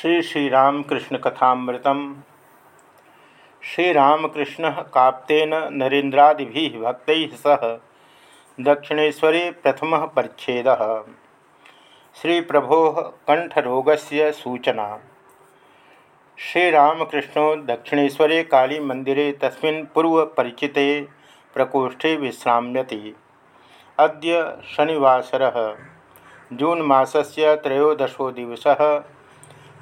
श्री श्री श्रीरामकृष्ण कथामृतम। श्रीरामकृष्ण काप्तेन नरेन्द्रादि भक्त सह दक्षिणेशरे प्रथम परछेद श्री प्रभो कंठरोग से सूचना श्रीरामकृष्ण दक्षिणेशरे कालीमंदिरे तस्मिन् पूर्वपरिचिते प्रकोष्ठे विश्राम्यति। अद्य शनिवासरः। जून मासस्य त्रयोदशो दिवसः।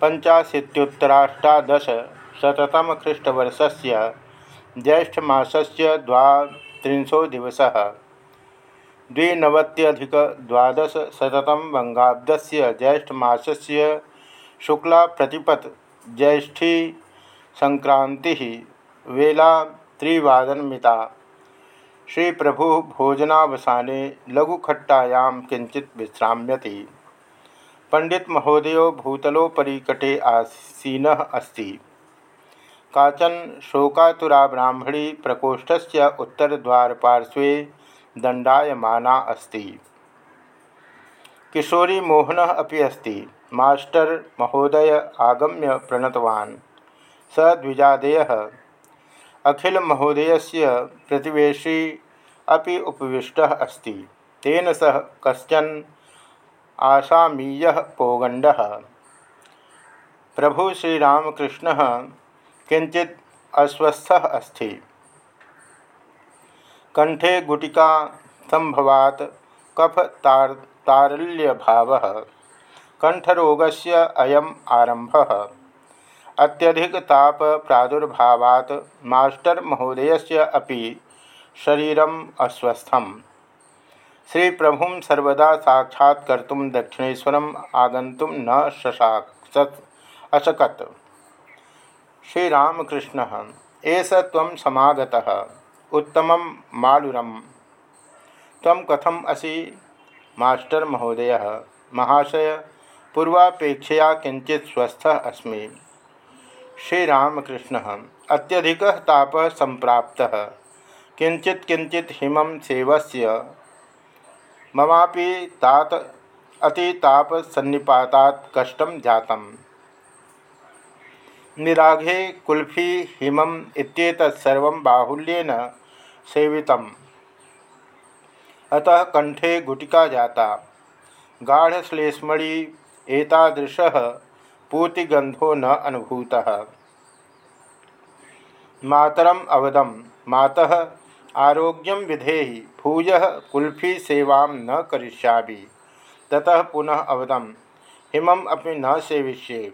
पंचाशीतुत्तराष्टादशतम ख्रीष्टवर्ष से ज्येष्ठमास से दिवस। द्विनवत्यधिकद्वादशतम बंगाब्द से ज्येष्ठमास से शुक्ला प्रतिपत ज्येष्ठी संक्रांति वेला त्रिवादनमिता श्री प्रभु भोजनावसाने लघुखट्टायां किंचित विश्राम्यति। पंडित महोदय भूतलोपरी कटे आसीन अस्ति। काचन शोकातुरा ब्राह्मणी प्रकोष्ठ से उत्तरद्वारपार्श्वे दंडायमाना अस्ति। किशोरी मोहन अभी अस्ति। मास्टर महोदय आगम्य प्रणतवान्। स द्विजादय। से प्रतिवेशी अभी उपविष्ट अस्ति। तेन सह कशन आसामीय पोगंड प्रभु श्रीरामकृष्ण किंचित अस्वस्थ अस्ति। कंठे गुटिका संभवात कफ तार तारल्य भाव कंठरोग से अयम आरंभ अत्यधिक ताप प्रादुर्भावात् मास्टर महोदय से अभी शरीरम अस्वस्थम। श्री प्रभु सर्वदा साक्षात्कर्त दक्षिणेशर आगंत न शशाक अशकत। श्रीरामकृष्ण एस तम समागत। उत्तम मालुरम। तम कथम असी, मास्टर महोदय? महाशय, पूर्वापेक्षया किंचित स्वस्थ अस्मि। श्रीरामकृष्ण, अत्यधिक ताप किंचित किंचित हिमं सेवस्य। ममापि तात अतिताप सन्निपातात कष्ट जात निराघे कुल्फी हिमम इत्येतत्सर्व बाहुल्येन सेवितम्। अतः कंठे गुटिका जाता। गाढ़श्लेष्मणि एतादृशः पूतिगंधो न अनुभूतः। मातरम अवदम। मातः आरोग्यम विधेहि भूय कुल्फी सेवा न करिष्यामि। ततः पुनः अवदम, हिमम अपि न सेविष्ये।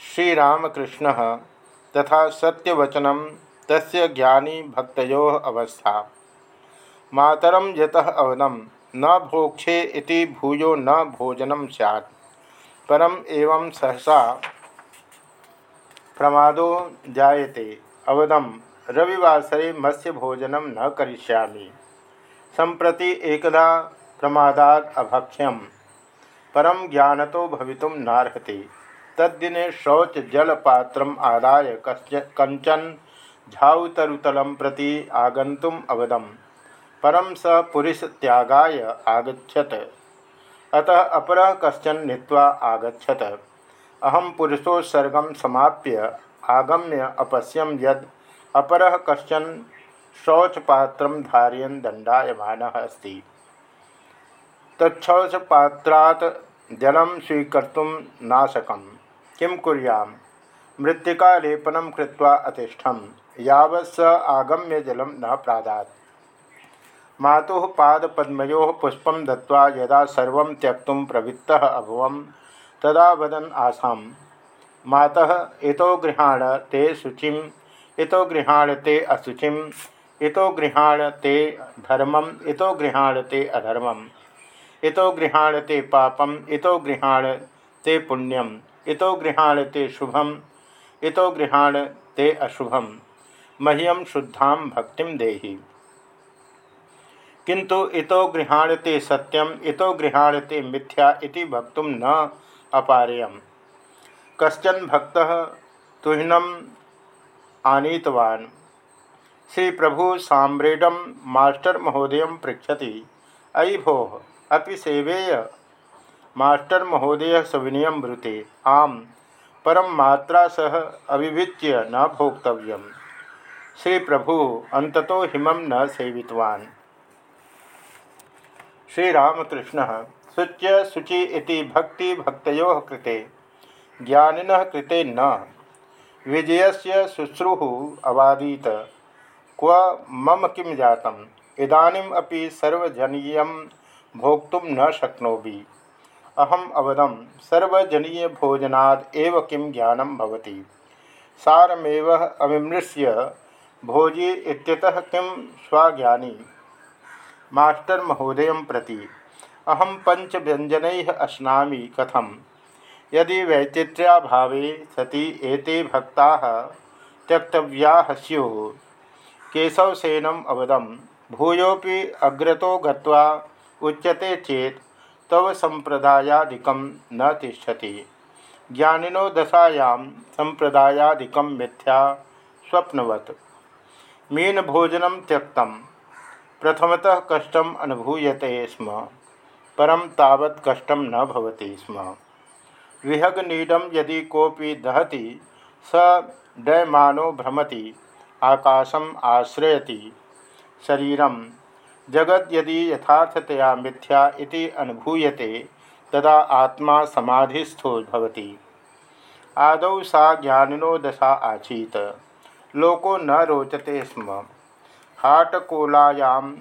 श्रीरामकृष्ण तथा सत्यवचन, तस्य ज्ञानी भक्तो अवस्था। मातरम यतः अवदम, न भोक्षे इति भूयो न भोजनम सैत् परम एवं सहसा प्रमादो जायते। अवदम रविवासरे मत्स्य भोजनम न करिष्यामि। संप्रति एकदा प्रमादाद अभक्ष्यम। परम ज्ञान तो भवितुम नार्हति। तद्दिने शौच जलपात्र आदाय कंचन झाउतरुतल प्रति आगंतुम अवदम। परम स पुरुष त्यागाय आगछत अतः अपर कशन नीत्वा आगछत अहम पुरुषोत्सर्ग समाप्य आगम्य अपश्यम यद अपर कशन शौचपात्र धारयन दंडायमान अस्त। तत्शौचपात्रात् जलम स्वीकर्तुं नाशकं किं कुर्यां मृत्तिकालेपनं कृत्वा अतिष्ठं यावत् स आगम्य जलं न प्रादात्। मातुः पादपद्मयोः पुष्पं दत्त्वा यदा सर्वं त्यक्तुं प्रवृत्तः अभवं तदा वदन् आसां मातः इतो गृहाण, ते शुचिं इतो गृहाणते अशुचिम इतो गृहाणते धर्मम, इतो गृहाण ते अधर्मम। इतो गृहाणते पापम, इतो गृहाणते पुण्यम, इतो गृहाणते शुभम, इतो गृहाणते अशुभम। मह्यम शुद्धा भक्ति देहि। किंतु इतो गृहाणते सत्यम, इतो गृहाणते मिथ्या इति न अपारेयम। कशन भक्त तुहिनम आनीतवान्। श्री प्रभु साम्रेडम मास्टर महोदय पृछति अयि भो अभी सेवेय मास्टर महोदय सविनय ब्रूते आम परम मात्रा सह अविभिच्य न भोक्तव्य श्री प्रभु अंततो हिमं न सेवितवान्। श्रीरामकृष्ण शुच्य शुचि भक्ति भक्तो कृते, ज्ञानिन कृते न। विजयस्य शुश्रु अवादीत। क्व मम किं जातम्? इदानीम् सर्वजनीय भोक्त न शक्नोमि। अहम अवदम सर्वजनीय भोजनाद एव किं ज्ञानम भवति? सारमेव भोजी इत्यतः किं स्वाज्ञानी? मास्टर महोदय प्रति। अहम पंच व्यंजन अश्नामि कथम? यदि वैचित्र्याभावे सति एते भक्ता त्यक्तव्या स्यु केशवसेनम अवदम भूयोपि अग्रतो गत्वा उच्यते चेत तव संप्रदायादिकं न तिष्ठति। ज्ञानिनो दशायां संप्रदायादिकं मिथ्या स्वप्नवत्। मीनभोजनं त्यक्त प्रथमतः कष्टम् अनुभूयते स्म। परं तावत् कष्टं न भवति स्म। विहगनीडं यदि कोऽपि दहति, स डयमानो भ्रमति, आकाशम आश्रयति। शरीरम, जगद यदि यथार्थतया मिथ्या इति अनुभूयते, तदा आत्मा समाधिस्थो भवति। आदौ सा ज्ञानिनो दशा आसीत लोको न रोचते स्म। हाटकोलायाम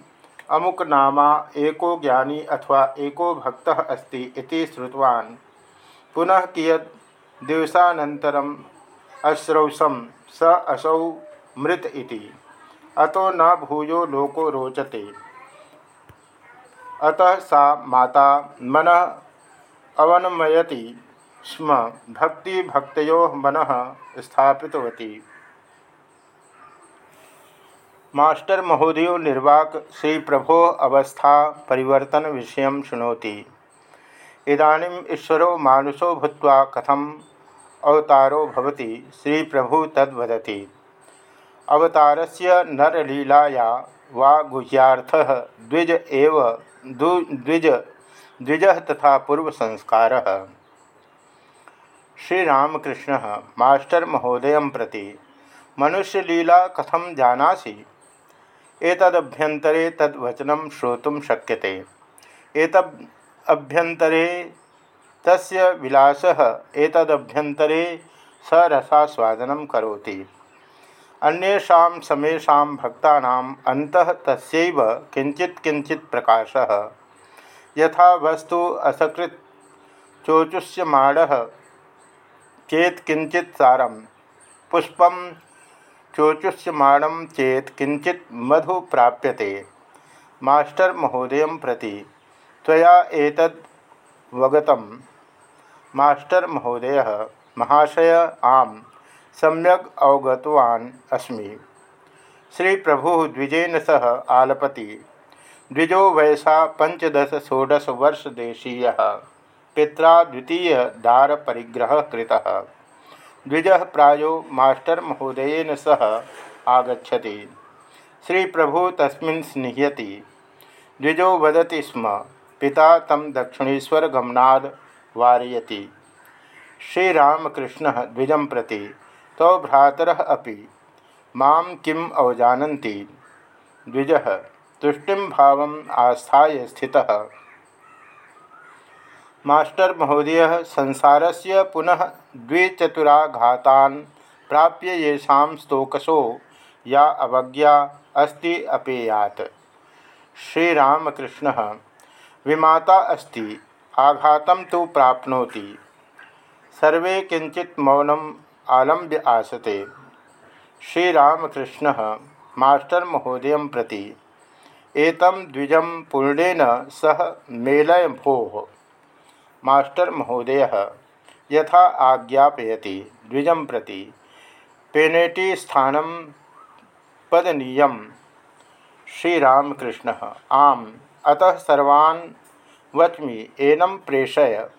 अमुक नामा एको ज्ञानी अथवा एको भक्त अस्ति इति श्रुतवान्। पुनः कियत् दिवसानन्तरम् अश्रौसम स असौ मृत इति। अतो न भूयो लोको रोचते। अतः सा माता मन अवनमयति स्म भक्ति भक्तो मन स्थापितवती। मास्टर महोदय निर्वाक श्री प्रभो अवस्था परिवर्तन विषय शुणोति। इदानीम ईश्वरो मानुषो भूत्वा कथम अवतारो भवति श्री प्रभु तद्वदति। अवतार से नरलीलाया वा गुह्यार्थ द्विज एव द्विज द्विज तथा पूर्व संस्कार श्रीरामकृष्ण मास्टर महोदय प्रति, मनुष्यलीला कथम जानासी? एतदभ्यंतरे तद्वचन श्रोतुं शक्यते। एतद् अभ्यंतरे तस्य विलासः एतदभ्यंतरे स रसास्वादनं करोति। अन्येषा समेषा भक्ता अंत तस्व किंचित किंचित प्रकाश। यथा वस्तु असकृत चोचुष्यमाण चेत किंचित सारम, पुष्प चोचुष्यमाण चेत किंचित मधु प्राप्यते मास्टर महोदय प्रति त्वया एतद्वगतं मास्टर महोदय महाशय, आम, सम्यक अवगतवान् अस्मि। श्री प्रभु द्विजेन सह आलपति। द्विजो वयसा पंचदश षोडश वर्ष देशीय। पिता द्वितीय दार परिग्रह कृतः। द्विज प्रायो मास्टर महोदयन सह आगछति श्री प्रभु तस्मिन् द्विजो वदति स्म पिता तम दक्षिणेश्वर गमनाद वारयति। श्रीरामकृष्ण द्विज प्रति, तौ तो भ्रातर अभी माँ किम अवजानती द्विज, तुष्टि भाव आस्था स्थित। मास्टर महोदय संसार से पुनः द्विचतुराघातान् प्राप्य येषा स्तोकसो या अवज्ञा अस्ति अपेयात। श्रीरामकृष्ण विमाता अस्ति। आघातं तो प्राप्नोति। सर्वे किंचित मौनम आलम्ब्य आसते। श्रीरामकृष्ण मास्टर महोदय प्रति एतम द्विज पूर्णेन सह मेलय भो मास्टर महोदय यथा आज्ञापयति द्विज प्रति। पेनेटी स्थान पदनीय श्रीरामकृष्ण, आम। अतः सर्वान् वच्मि एनम प्रेषय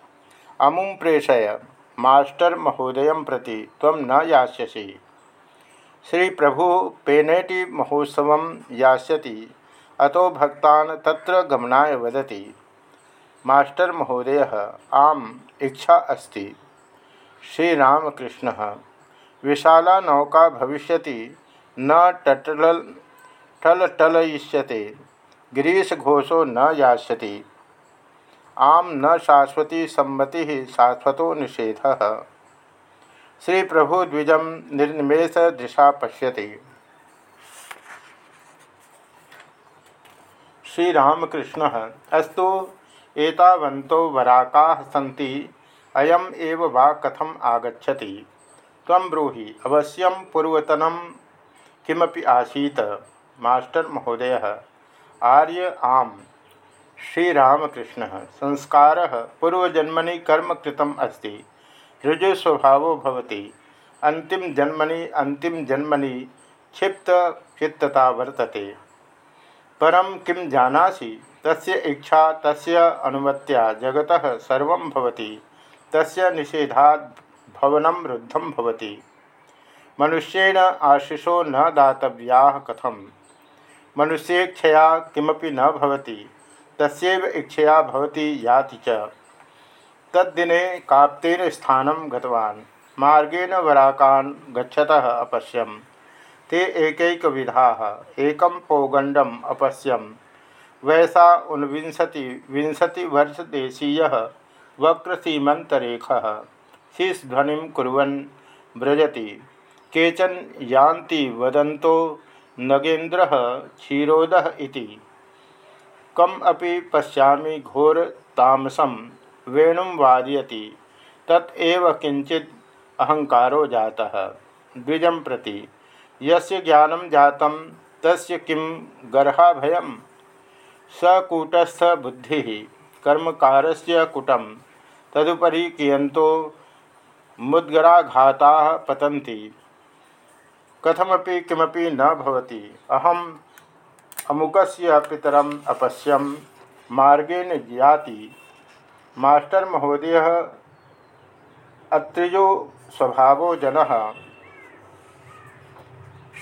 अमुम प्रेषय, मास्टर महोदय प्रति तम न यास्यसि। श्री प्रभु पेनेटी महोत्सव यास्यति, अतो भक्तान तत्र गमनाय वदति। मास्टर महोदय, आम, इच्छा अस्ति। श्रीरामकृष्ण विशाला नौका भविष्य न टटल टलटलयिष्यते। गिरीशघोषो न यास्यति। आम न शाश्वती सम्मति शाश्वतो निषेध। श्री प्रभु द्विज निर्निमेष दृशा पश्यति। श्रीरामकृष्ण, अस्तु, एतावन्तो वराकाः सन्ति, अयम एव वा कथम आगछति तम ब्रूहि अवश्यम पूर्वतनम किमपि आसीत? मास्टर महोदय। आर्य आम। श्रीरामकृष्ण, संस्कार पूर्वजन्मनि कर्म कृतम अस्ति। ऋजुस्वभाव अंतिम जन्मनि अंतिम जन्मनि क्षिप्त चित्तता वर्तते। परम किम जानासि? तस्य इच्छा, तस्य अनुमत्या जगतः सर्वं भवति। तस्य निषेधात् भवनं रुद्धं भवति। मनुष्येण आशिषो न दातव्याः कथम? मनुष्येक्षया किमपि न भवति, तस्यैव इच्छया भवति याति च। तद्दिने काप्तेन स्थानं गतवान्, मार्गेण वराकान् गच्छतः अपश्यं ते एकैकविधाः, एकं पौगण्डम् अपश्यं वैसा ऊनविंशति विंशतिवर्षदेशीयः वक्रसीमन्तरेखः, शीर्षध्वनिं कुर्वन् व्रजति। केचन यान्ति वदन्तो नगेन्द्रः क्षीरोदः कम अपि पश्यामि घोर तामसम वेणु वादयति तत्व किंचित अहंकारो जाता। द्विज प्रति, यस्य ज्ञानं जातं, तस्य किं गर्हाभयं? सकूटस्थ बुद्धि कर्मकारस्य कुटम तदुपरि कियंतो मुद्गराघाता पतन्ति। कथमपि किमपि न भवति। अहम अमुकस्य पितरम अपश्यम। मार्गेण जाति मास्टर महोदय अत्रिजो स्वभाव जन।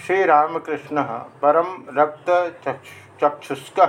श्रीरामकृष्ण परम रक्त चक्षुष्क